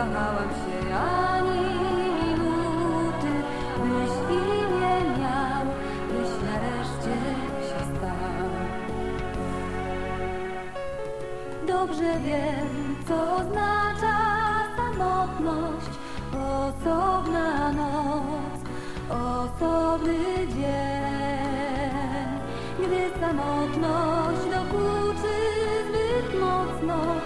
wahałam się ani minuty, byś imię miał, byś nareszcie się stał. Dobrze wiem, co oznacza samotność, osobna noc, osobny dzień, gdy samotność dokuczy zbyt mocno.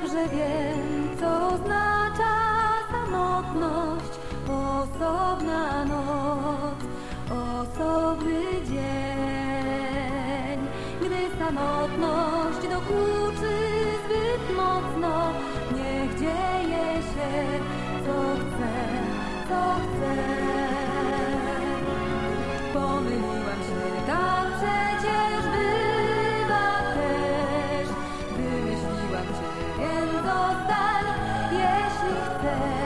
Dobrze wiem, co oznacza samotność, osobna noc, osobny dzień. Gdy samotność dokuczy zbyt mocno, niech dzieje się, co chce, co chce. Pomyliłam się, there.